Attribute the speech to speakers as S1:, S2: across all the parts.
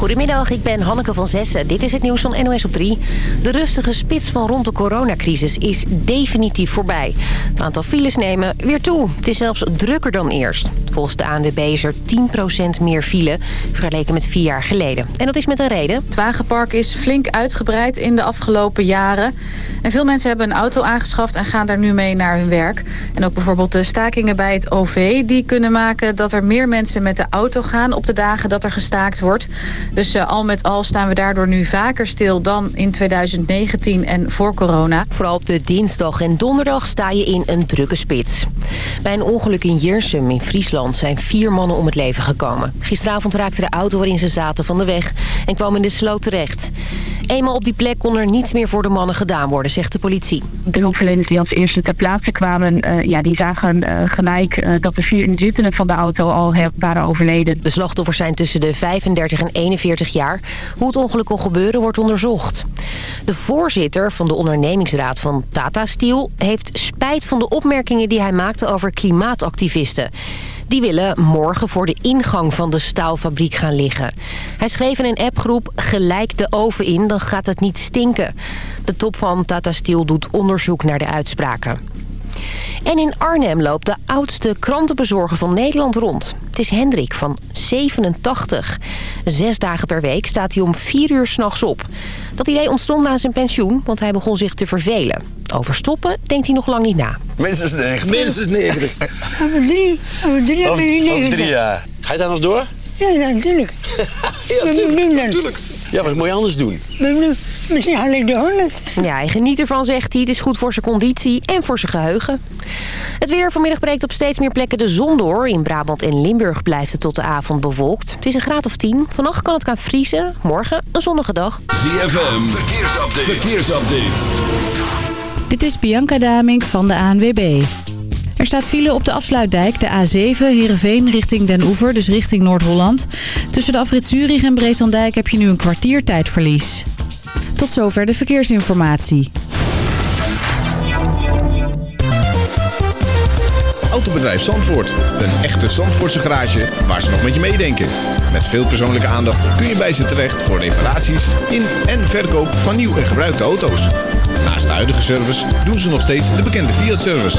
S1: Goedemiddag, ik ben Hanneke van Zessen. Dit is het nieuws van NOS op 3. De rustige spits van rond de coronacrisis is definitief voorbij. Het aantal files nemen weer toe. Het is zelfs drukker dan eerst. Volgens de ANWB is er 10% meer file vergeleken met vier jaar geleden. En dat is met een reden.
S2: Het wagenpark is flink uitgebreid in de afgelopen jaren. En veel mensen hebben een auto aangeschaft en gaan daar nu mee naar hun werk. En ook bijvoorbeeld de stakingen bij het OV... die kunnen maken dat er meer mensen met de auto gaan op de dagen dat er gestaakt wordt. Dus uh, al met al staan we daardoor nu vaker stil dan in 2019 en voor corona.
S1: Vooral op de dinsdag en donderdag sta je in een drukke spits. Bij een ongeluk in Jersum in Friesland zijn vier mannen om het leven gekomen. Gisteravond raakte de auto waarin ze zaten van de weg en kwam in de sloot terecht. Eenmaal op die plek kon er niets meer voor de mannen gedaan worden, zegt de politie.
S3: De hulpverleners die als eerste ter plaatse kwamen, uh, ja, die zagen uh, gelijk uh, dat de vier inzittenden van de auto al waren overleden.
S1: De slachtoffers zijn tussen de 35 en 41 jaar. Hoe het ongeluk kon gebeuren wordt onderzocht. De voorzitter van de ondernemingsraad van Tata Steel heeft spijt van de opmerkingen die hij maakte over klimaatactivisten. Die willen morgen voor de ingang van de staalfabriek gaan liggen. Hij schreef in een appgroep gelijk de oven in, dan gaat het niet stinken. De top van Tata Steel doet onderzoek naar de uitspraken. En in Arnhem loopt de oudste krantenbezorger van Nederland rond. Het is Hendrik van 87. Zes dagen per week staat hij om vier uur s'nachts op. Dat idee ontstond na zijn pensioen, want hij begon zich te vervelen. Over stoppen denkt hij nog lang niet na.
S4: Minstens 90.
S5: Minstens 90.
S6: Over drie, over drie, over,
S4: over drie jaar.
S5: Ga je daar nog door?
S6: Ja, natuurlijk.
S5: ja, natuurlijk. Ja, wat moet je anders doen?
S6: Misschien haal ik de 100.
S1: Ja, hij geniet ervan, zegt hij. Het is goed voor zijn conditie en voor zijn geheugen. Het weer vanmiddag breekt op steeds meer plekken de zon door. In Brabant en Limburg blijft het tot de avond bewolkt. Het is een graad of 10. Vannacht kan het gaan vriezen. Morgen een zonnige dag.
S7: ZFM, verkeersupdate. verkeersupdate.
S8: Dit is Bianca Damink van de ANWB. Er staat file op de afsluitdijk, de A7, Heerenveen richting Den Oever, dus richting Noord-Holland. Tussen de afrit Zurich en Breeslandijk heb je nu een kwartier tijdverlies. Tot zover de verkeersinformatie.
S9: Autobedrijf Zandvoort. Een echte Zandvoortse garage waar ze nog met je meedenken. Met veel persoonlijke aandacht kun je bij ze terecht voor reparaties in en verkoop van nieuw en gebruikte auto's. Naast de huidige service doen ze nog steeds de bekende Fiat-service.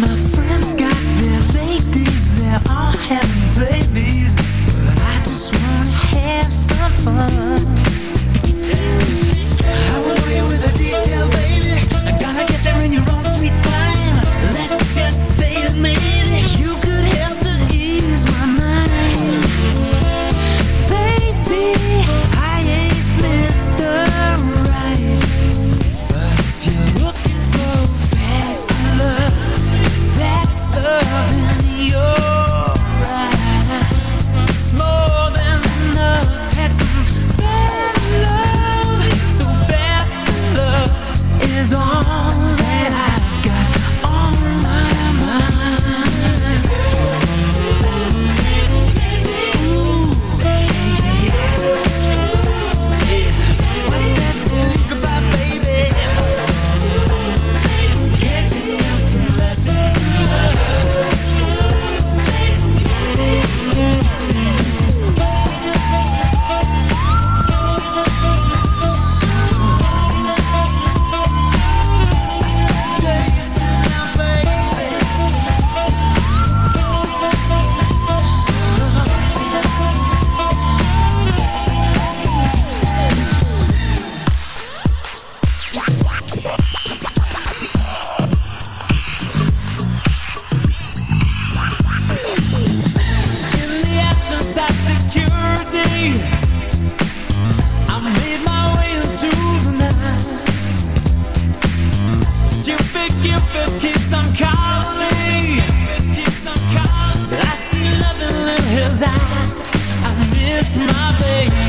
S10: My
S4: friends got their ladies, they're all having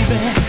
S4: baby.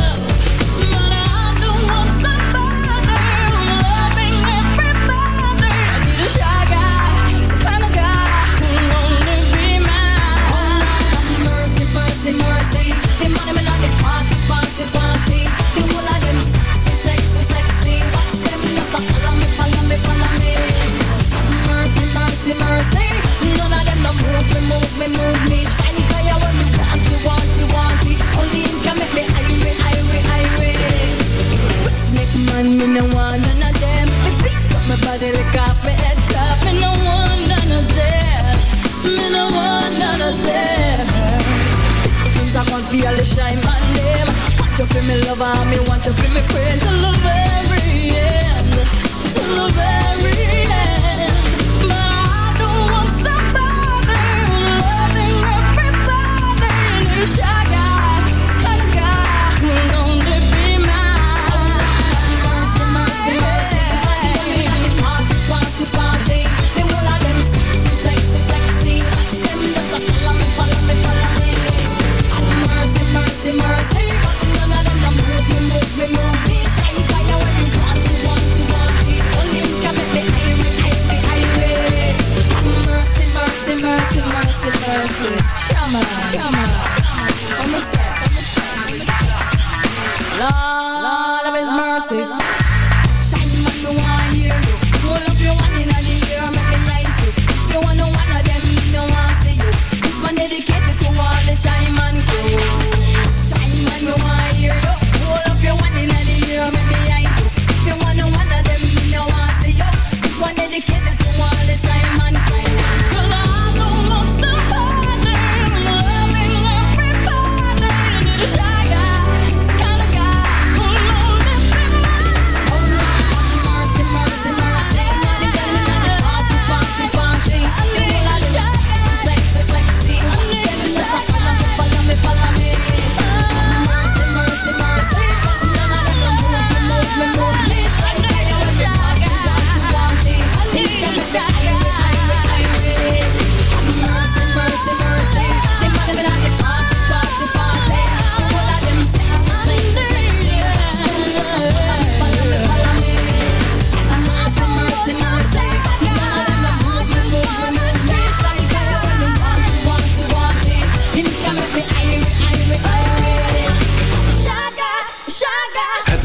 S11: Me no want none of them. Me pick up my body like off me head top. Me no want none of them. Me no want none of them. Things I want feel the shine my name. Want you feel me love? I me want to feel me friend till the very end, till the very end.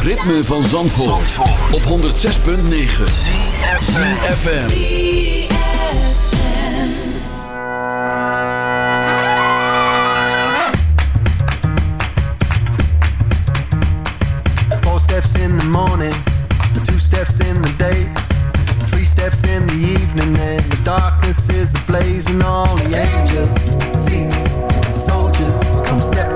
S7: Ritme van Zandvoort, op 106.9 CFFM
S12: Four steps in the morning, two steps in the day, three steps in the evening, and the darkness is ablaze, and all the angels, seats, soldiers come step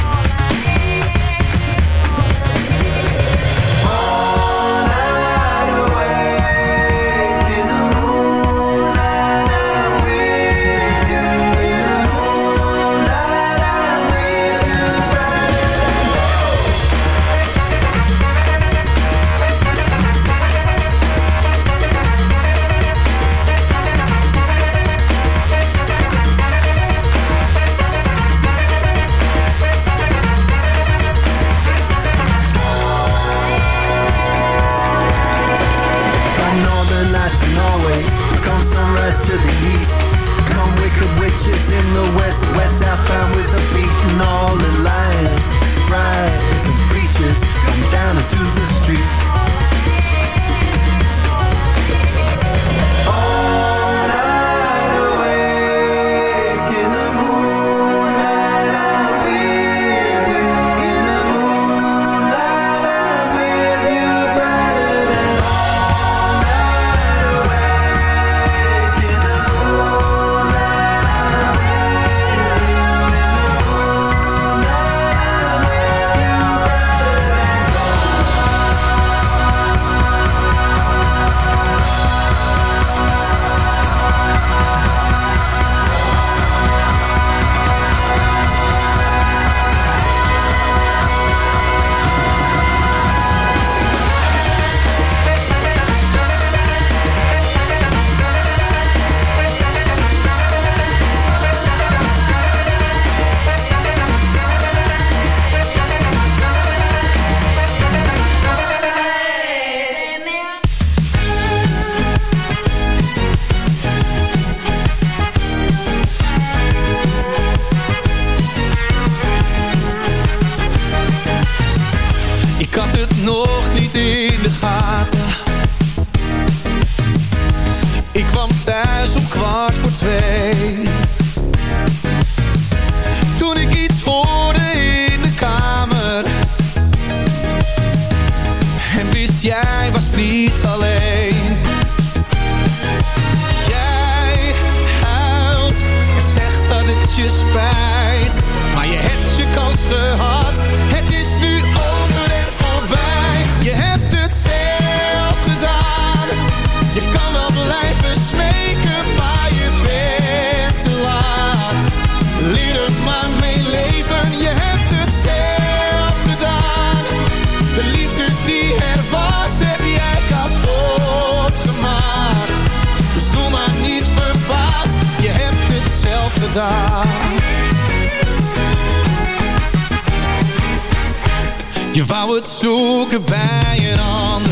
S13: Je wou het zoeken bij een ander.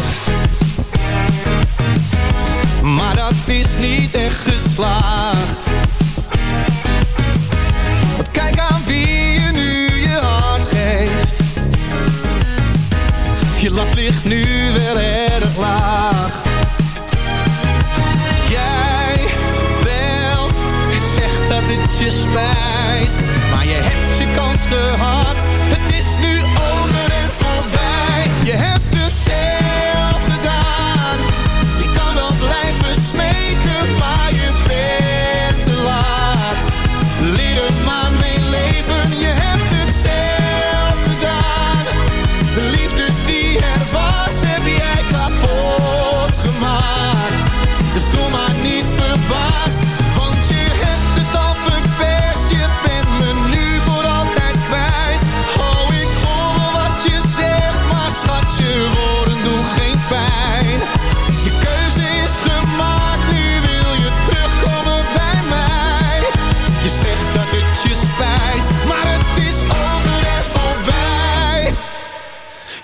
S13: Maar dat is niet echt geslaagd. Want kijk aan wie je nu je hart geeft. Je lat ligt nu wel erg laag je spijt. Maar je hebt je kans gehad,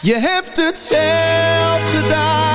S13: Je hebt het zelf gedaan.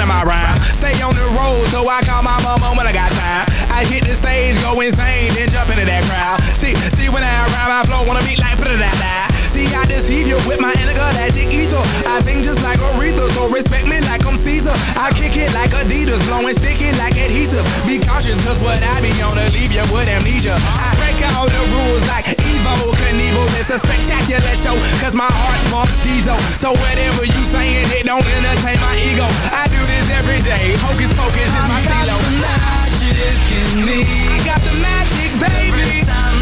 S11: in
S14: my rhyme. Stay on the road, so I call my mama when I got time. I hit the stage, go insane, Caesar. I kick it like Adidas, blowing sticky like adhesive. Be cautious, cause what I be on to leave you with amnesia. I break out all the rules like Evo Knievel. It's a spectacular show, cause my heart pumps diesel. So whatever you saying, it don't entertain my ego. I do this every day. Hocus pocus is my
S11: I got the magic in me.
S14: I got the magic, baby.